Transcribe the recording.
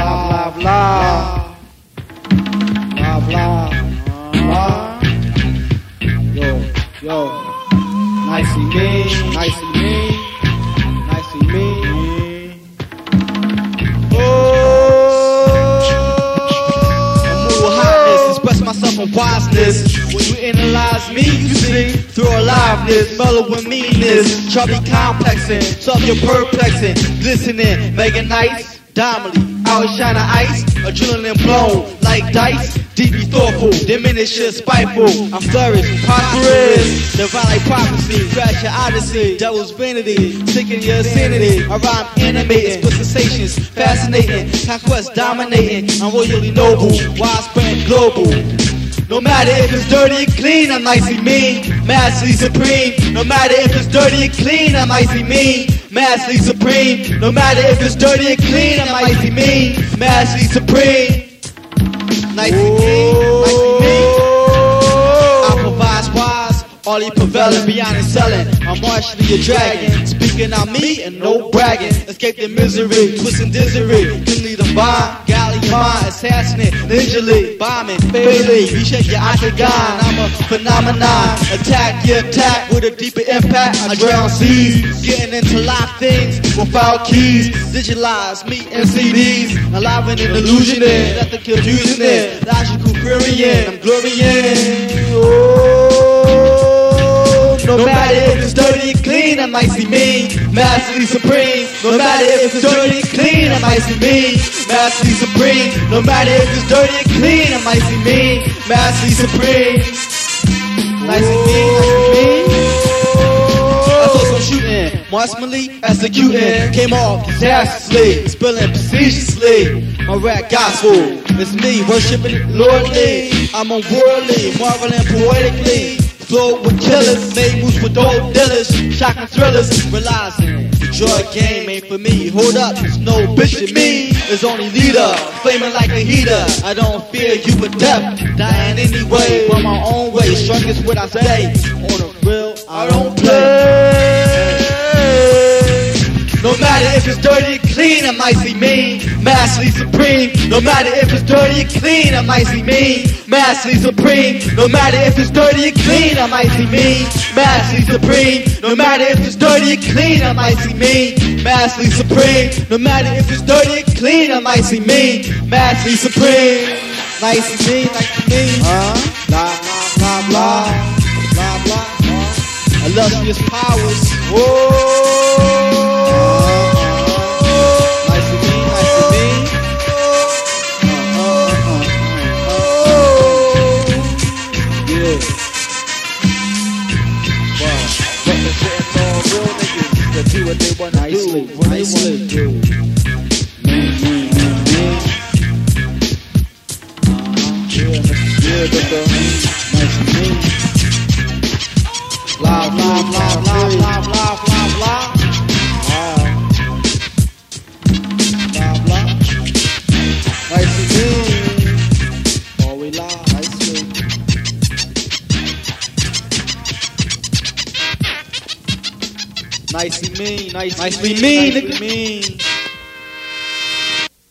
blah. Blah, blah. Blah. Blah. Yo, yo. Me, nicey me, nicey me. Oh, I move hotness, express myself in wiseness. When you analyze me, you see through aliveness, mellow with meanness, chubby complexing, solve your perplexing, glistening, making nice. Dominantly, outshine the ice, adrenaline blown like dice. Deeply thoughtful, diminished, spiteful. I'm flourished, prosperous, divine like prophecy. Crash your odyssey, devil's vanity, sickening your sanity. I rhyme animating, split sensations, fascinating, conquest dominating. I'm royally noble, widespread global. No matter if it's dirty or clean, I'm nicely mean, massively supreme. No matter if it's dirty or clean, I'm icy mean, massively supreme. No matter if it's dirty or clean, I might icy mean, massively supreme. Nicely mean, nicely mean. I provide wise, all he prevailing beyond and selling. I'm martially a dragon, speaking on me and no bragging. Escape the misery, twisting dizzery, cleanly divine, galley mind, assassinate, ninjally, bombing, fatally. You shake your octagon, a phenomenon. Attack your attack with a deeper impact. I drown seas, getting into live things without keys. Digitalize me and CDs, alive and an illusion in, nothing confusing it. Logical querying, I'm glorying. Oh, no matter if it's dirty clean, I might see me. massively supreme. No matter if it's dirty clean, I might see me. massively supreme. No matter if it's dirty or clean, I might see me. massively supreme. Nice and mean, nice and mean. I saw some shooting, marksmanly executing, came off disastrously, spilling facetiously. My rap gospel, it's me worshiping lordly. I'm unworldly, marveling poetically. Flow with killers, made moves with dope dealers, shocking thrillers, realizing the drug game ain't for me. Hold up, there's no bitch in me, there's only leader, flaming like a heater. I don't fear you with death, dying anyway, but my own way. Strong is what I say, on the real, I don't play. No matter if it's dirty I might see mean, massively supreme. No matter if it's dirty or clean, I might see mean, massively supreme. No matter if it's dirty or clean, I might see mean, massively supreme. No matter if it's dirty or clean, I might see mean, massively supreme. No matter if it's dirty or clean, I might see mean, massively supreme. Nice and mean, nice and mean. Uh, blah, blah, blah, blah, blah, blah. Illustrious powers. Whoa. What they want to Nicely, do. What they nicely. want to do. Yeah. Yeah, nigga. Nice and mean. Blah, blah, blah, Nicely mean, nicely, nicely mean, nigga. mean.